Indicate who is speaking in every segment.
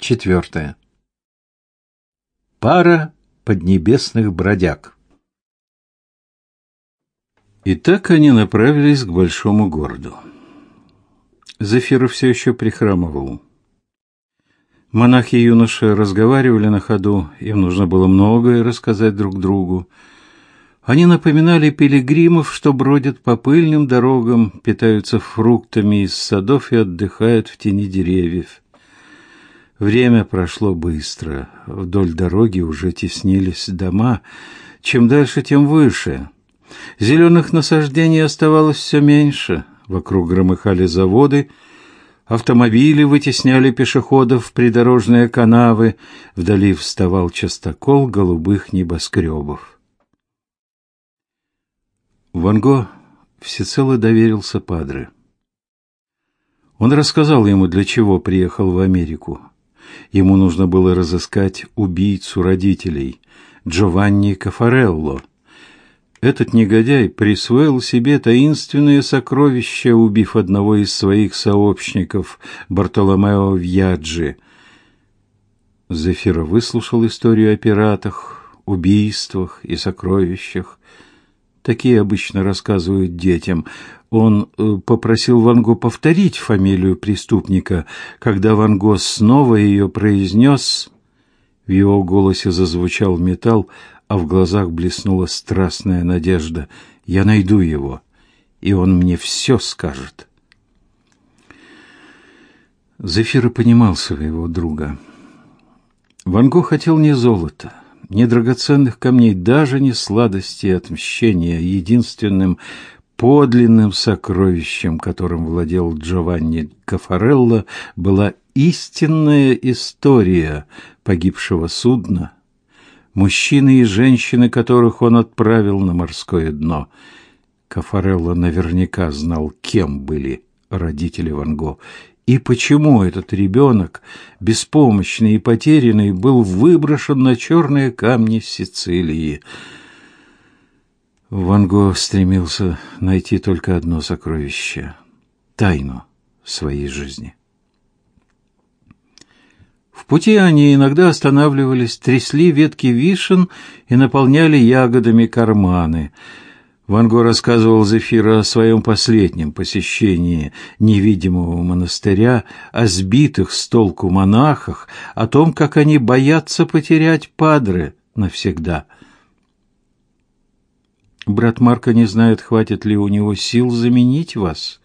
Speaker 1: Четвертое. Пара поднебесных бродяг. И так они направились к большому городу. Зефир все еще прихрамывал. Монахи и юноши разговаривали на ходу, им нужно было многое рассказать друг другу. Они напоминали пилигримов, что бродят по пыльным дорогам, питаются фруктами из садов и отдыхают в тени деревьев. Время прошло быстро. Вдоль дороги уже теснились дома. Чем дальше, тем выше. Зеленых насаждений оставалось все меньше. Вокруг громыхали заводы. Автомобили вытесняли пешеходов в придорожные канавы. Вдали вставал частокол голубых небоскребов. Ван Го всецело доверился Падре. Он рассказал ему, для чего приехал в Америку. Ему нужно было разыскать убийцу родителей, Джованни Кафарелло. Этот негодяй присвоил себе таинственное сокровище, убив одного из своих сообщников, Бартоломео Вьяджи. Зефира выслушал историю о пиратах, убийствах и сокровищах. Такие обычно рассказывают детям. Он э, попросил Ван Го повторить фамилию преступника. Когда Ван Го снова ее произнес, в его голосе зазвучал металл, а в глазах блеснула страстная надежда. «Я найду его, и он мне все скажет». Зефира понимал своего друга. Ван Го хотел не золото, не драгоценных камней, даже не сладости и отмщения. Единственным подлинным сокровищем, которым владел Джованни Кафарелло, была истинная история погибшего судна, мужчины и женщины, которых он отправил на морское дно. Кафарелло наверняка знал, кем были родители Ван Го и почему этот ребенок, беспомощный и потерянный, был выброшен на черные камни Сицилии – Ван Го стремился найти только одно сокровище — тайну своей жизни. В пути они иногда останавливались, трясли ветки вишен и наполняли ягодами карманы. Ван Го рассказывал Зефира о своем последнем посещении невидимого монастыря, о сбитых с толку монахах, о том, как они боятся потерять падры навсегда — Брат Марка не знает, хватит ли у него сил заменить вас.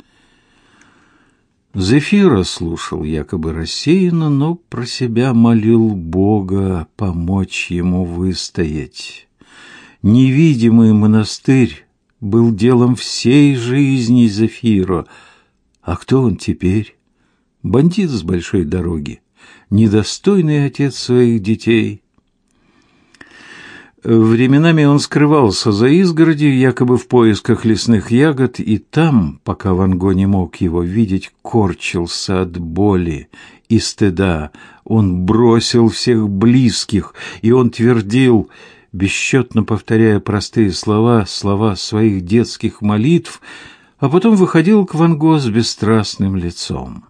Speaker 1: Зефира слушал якобы рассеянно, но про себя молил Бога помочь ему выстоять. Невидимый монастырь был делом всей жизни Зефира. А кто он теперь? Бандит с большой дороги, недостойный отец своих детей — Временами он скрывался за изгородью, якобы в поисках лесных ягод, и там, пока Ван Го не мог его видеть, корчился от боли и стыда. Он бросил всех близких, и он твердил, бесчетно повторяя простые слова, слова своих детских молитв, а потом выходил к Ван Го с бесстрастным лицом.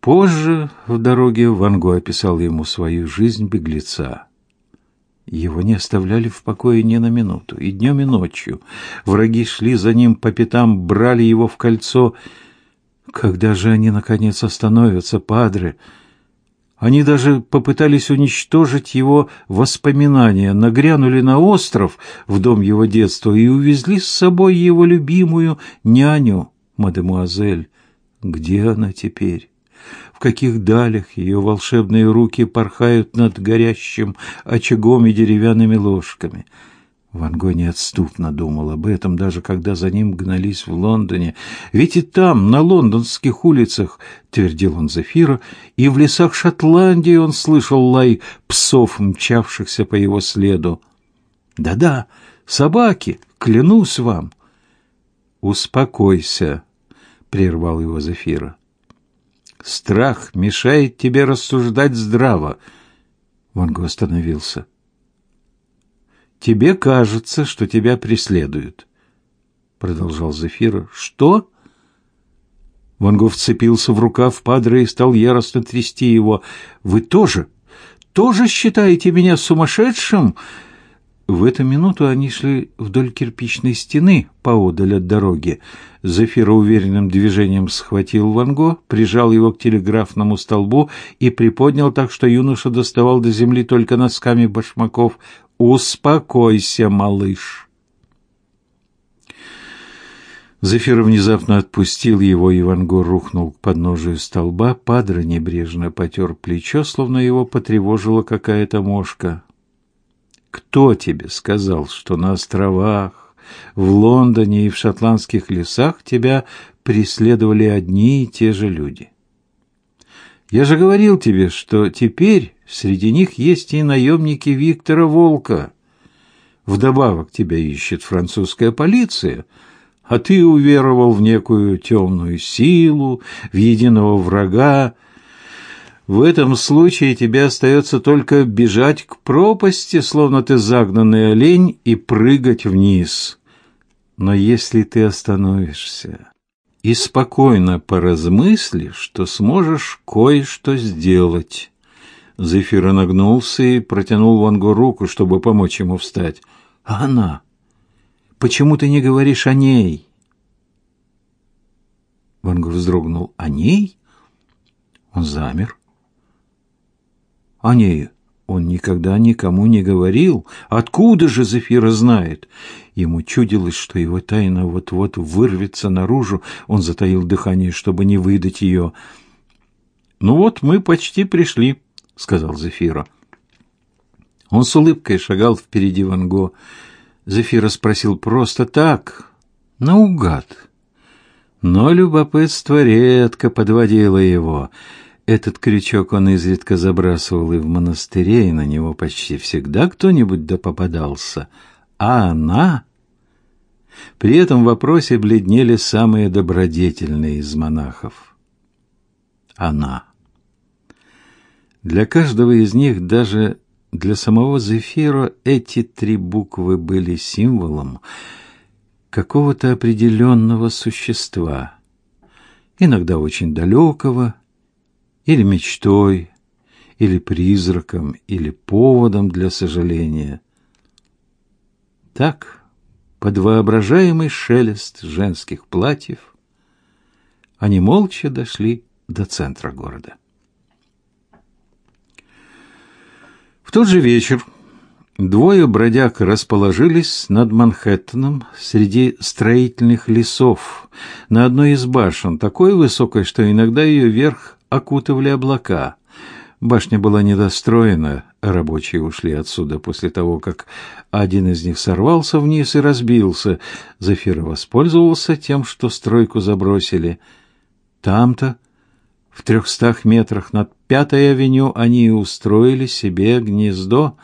Speaker 1: Позже в дороге Ван Го описал ему свою жизнь беглеца. Его не оставляли в покое ни на минуту, и днем, и ночью. Враги шли за ним по пятам, брали его в кольцо. Когда же они, наконец, остановятся, падре? Они даже попытались уничтожить его воспоминания, нагрянули на остров в дом его детства и увезли с собой его любимую няню, мадемуазель. Где она теперь? В каких далях ее волшебные руки порхают над горящим очагом и деревянными ложками. Ван Го неотступно думал об этом, даже когда за ним гнались в Лондоне. Ведь и там, на лондонских улицах, твердил он Зефира, и в лесах Шотландии он слышал лай псов, мчавшихся по его следу. Да-да, собаки, клянусь вам. Успокойся, прервал его Зефира. Страх мешает тебе рассуждать здраво. Ван Го остановился. Тебе кажется, что тебя преследуют, продолжал Зефира. Что? Ван Гог вцепился в рукав Падре и стал яростно трясти его. «Вы тоже? Тоже считаете меня сумасшедшим?» В эту минуту они шли вдоль кирпичной стены поодаль от дороги. Зефира уверенным движением схватил Ван Го, прижал его к телеграфному столбу и приподнял так, что юноша доставал до земли только носками башмаков. «Успокойся, малыш!» Зефир внезапно отпустил его, и Ван Го рухнул к подножию столба. Падре небрежно потер плечо, словно его потревожила какая-то мошка. Кто тебе сказал, что на островах, в Лондоне и в шотландских лесах тебя преследовали одни и те же люди? Я же говорил тебе, что теперь среди них есть и наемники Виктора Волка. Вдобавок тебя ищет французская полиция, а ты уверовал в некую темную силу, в единого врага, в этом случае тебе остается только бежать к пропасти, словно ты загнанный олень, и прыгать вниз. Но если ты остановишься и спокойно поразмыслишь, то сможешь кое-что сделать. Зефир нагнулся и протянул Вангу руку, чтобы помочь ему встать. А она? Почему ты не говоришь о ней? Вангу вздрогнул. О ней? Он замер. О ней он никогда никому не говорил. Откуда же Зефира знает? Ему чудилось, что его тайна вот-вот вырвется наружу. Он затаил дыхание, чтобы не выдать ее. «Ну вот, мы почти пришли», — сказал Зефира. Он с улыбкой шагал впереди Ванго. Зефира спросил просто так, наугад. Но любопытство редко подводило его — этот крючок он изредка забрасывал и в монастыре, и на него почти всегда кто-нибудь да попадался. А она... При этом вопросе бледнели самые добродетельные из монахов. Она. Для каждого из них, даже для самого Зефира, эти три буквы были символом какого-то определенного существа, иногда очень далекого, или мечтой, или призраком, или поводом для сожаления. Так, под воображаемый шелест женских платьев, они молча дошли до центра города. В тот же вечер двое бродяг расположились над Манхэттеном среди строительных лесов на одной из башен, такой высокой, что иногда ее верх окутывали облака. Башня была недостроена, рабочие ушли отсюда после того, как один из них сорвался вниз и разбился. Зафир воспользовался тем, что стройку забросили. Там-то, в трехстах метрах над Пятой авеню, они устроили себе гнездо.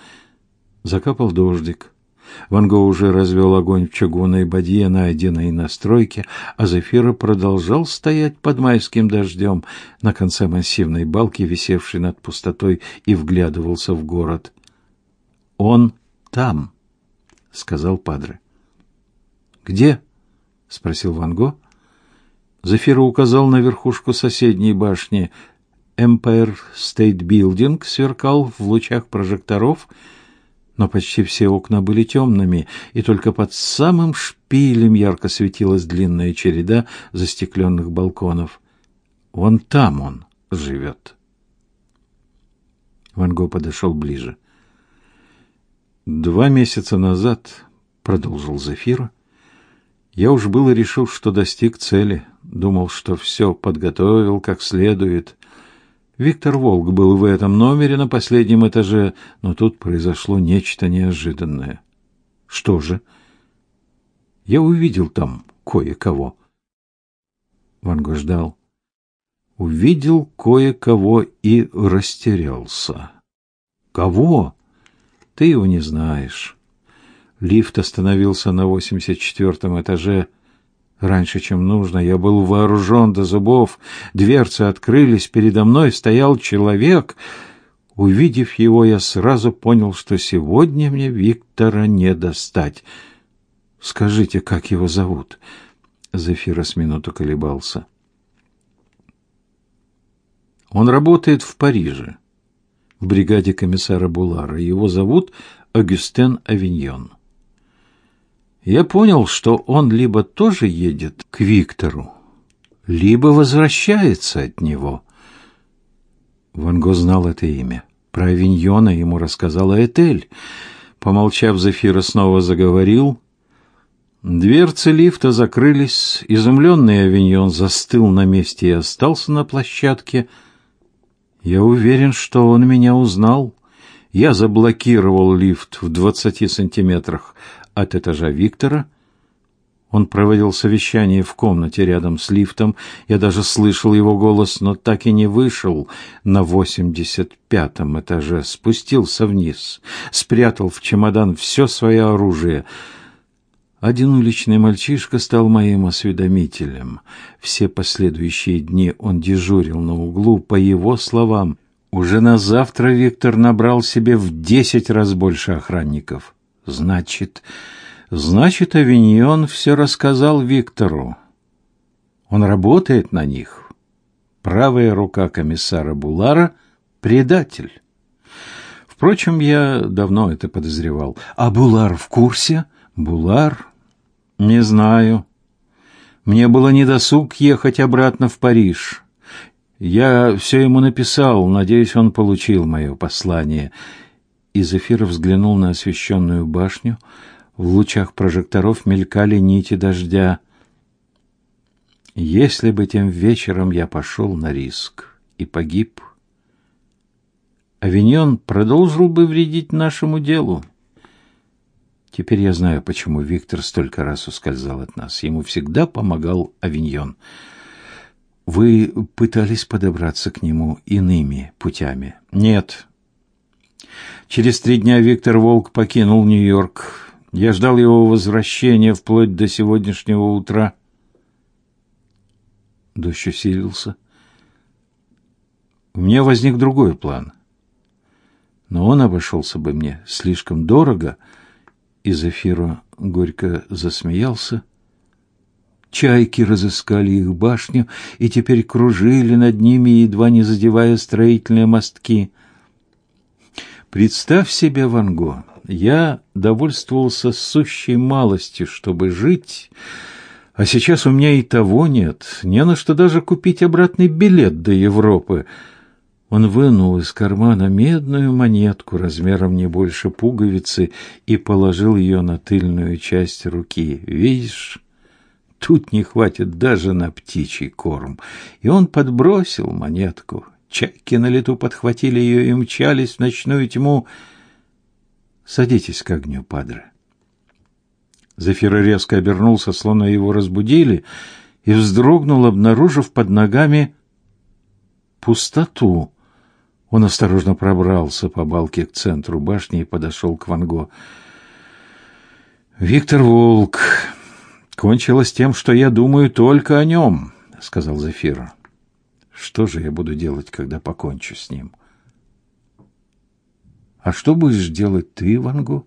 Speaker 1: Закапал дождик. Ван Го уже развел огонь в чугунной бадье, найденной на стройке, а Зефира продолжал стоять под майским дождем на конце массивной балки, висевшей над пустотой, и вглядывался в город. «Он там», — сказал Падре. «Где?» — спросил Ван Го. Зефира указал на верхушку соседней башни. Empire State Building сверкал в лучах прожекторов — но почти все окна были темными, и только под самым шпилем ярко светилась длинная череда застекленных балконов. Вон там он живет. Ван Го подошел ближе. Два месяца назад, продолжил Зефир, я уж было решил, что достиг цели, думал, что все подготовил как следует, Виктор Волк был в этом номере на последнем этаже, но тут произошло нечто неожиданное. Что же? Я увидел там кое-кого. Ванго ждал. Увидел кое-кого и растерялся. Кого? Ты его не знаешь. Лифт остановился на восемьдесят четвертом этаже. Раньше, чем нужно, я был вооружен до зубов. Дверцы открылись, передо мной стоял человек. Увидев его, я сразу понял, что сегодня мне Виктора не достать. Скажите, как его зовут? Зефира с минуту колебался. Он работает в Париже, в бригаде комиссара Булара. Его зовут Агюстен Авиньон. Я понял, что он либо тоже едет к Виктору, либо возвращается от него. Ван Го знал это имя. Про Авиньона ему рассказала Этель. Помолчав, Зефира снова заговорил. Дверцы лифта закрылись. Изумленный Авиньон застыл на месте и остался на площадке. Я уверен, что он меня узнал. Я заблокировал лифт в двадцати сантиметрах от этажа Виктора. Он проводил совещание в комнате рядом с лифтом. Я даже слышал его голос, но так и не вышел на восемьдесят пятом этаже. Спустился вниз, спрятал в чемодан все свое оружие. Один уличный мальчишка стал моим осведомителем. Все последующие дни он дежурил на углу, по его словам. Уже на завтра Виктор набрал себе в десять раз больше охранников. Значит, значит, Авиньон все рассказал Виктору. Он работает на них. Правая рука комиссара Булара — предатель. Впрочем, я давно это подозревал. А Булар в курсе? Булар? Не знаю. Мне было недосуг ехать обратно в Париж. Я все ему написал, надеюсь, он получил мое послание. И Зефир взглянул на освещенную башню. В лучах прожекторов мелькали нити дождя. Если бы тем вечером я пошел на риск и погиб, Авиньон продолжил бы вредить нашему делу. Теперь я знаю, почему Виктор столько раз ускользал от нас. Ему всегда помогал Авиньон. Вы пытались подобраться к нему иными путями? Нет. Через три дня Виктор Волк покинул Нью-Йорк. Я ждал его возвращения вплоть до сегодняшнего утра. Дождь усилился. У меня возник другой план. Но он обошелся бы мне слишком дорого, и Зефиро горько засмеялся. Чайки разыскали их башню и теперь кружили над ними, едва не задевая строительные мостки. Представь себе, Ван Го, я довольствовался сущей малостью, чтобы жить, а сейчас у меня и того нет, не на что даже купить обратный билет до Европы. Он вынул из кармана медную монетку размером не больше пуговицы и положил ее на тыльную часть руки. Видишь, Тут не хватит даже на птичий корм. И он подбросил монетку. Чайки на лету подхватили ее и мчались в ночную тьму. «Садитесь к огню, падре». Зефир резко обернулся, словно его разбудили, и вздрогнул, обнаружив под ногами пустоту. Он осторожно пробрался по балке к центру башни и подошел к Ванго. «Виктор Волк, кончилось тем, что я думаю только о нем», — сказал Зефир. «Что же я буду делать, когда покончу с ним?» «А что будешь делать ты, Вангу?»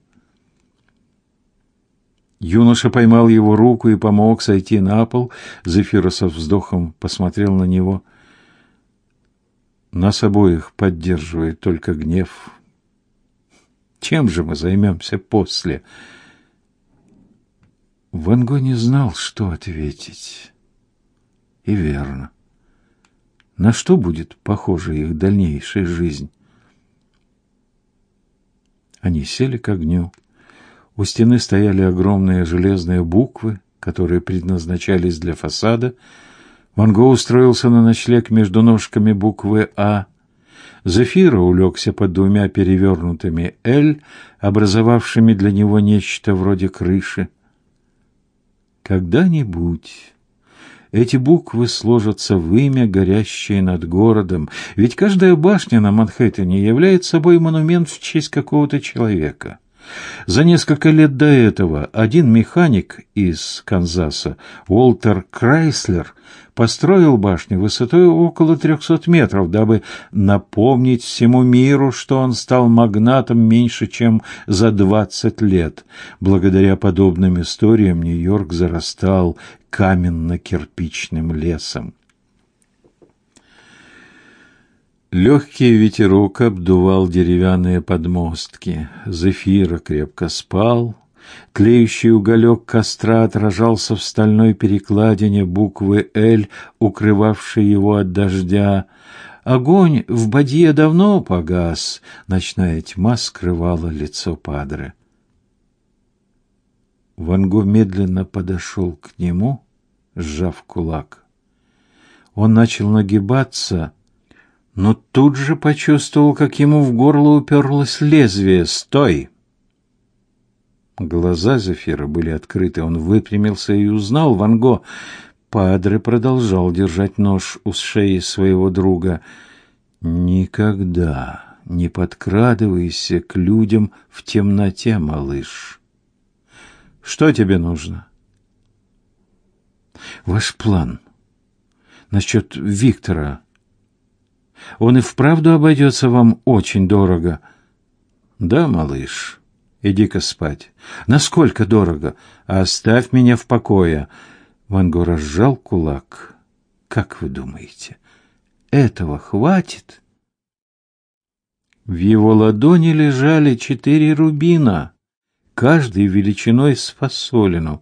Speaker 1: Юноша поймал его руку и помог сойти на пол. Зефир со вздохом посмотрел на него. «Нас обоих поддерживает только гнев. Чем же мы займемся после?» Ван Го не знал, что ответить. И верно. На что будет похожа их дальнейшая жизнь? Они сели к огню. У стены стояли огромные железные буквы, которые предназначались для фасада. Ван Го устроился на ночлег между ножками буквы «А». Зефира улегся под двумя перевернутыми «Л», образовавшими для него нечто вроде крыши. Когда-нибудь эти буквы сложатся в имя, горящее над городом, ведь каждая башня на Манхэттене является собой монумент в честь какого-то человека. За несколько лет до этого один механик из Канзаса, Уолтер Крайслер, построил башню высотой около 300 метров, дабы напомнить всему миру, что он стал магнатом меньше, чем за 20 лет. Благодаря подобным историям Нью-Йорк зарастал каменно-кирпичным лесом. Легкий ветерок обдувал деревянные подмостки. Зефира крепко спал. Тлеющий уголек костра отражался в стальной перекладине буквы «Л», укрывавшей его от дождя. Огонь в бадье давно погас. Ночная тьма скрывала лицо падре. Ван Го медленно подошел к нему, сжав кулак. Он начал нагибаться, но тут же почувствовал, как ему в горло уперлось лезвие. «Стой!» Глаза Зефира были открыты. Он выпрямился и узнал Ван Го. Падре продолжал держать нож у шеи своего друга. «Никогда не подкрадывайся к людям в темноте, малыш. Что тебе нужно?» «Ваш план насчет Виктора». Он и вправду обойдется вам очень дорого. Да, малыш, иди-ка спать. Насколько дорого? Оставь меня в покое. Ванго разжал кулак. Как вы думаете, этого хватит? В его ладони лежали четыре рубина, каждый величиной с фасолину.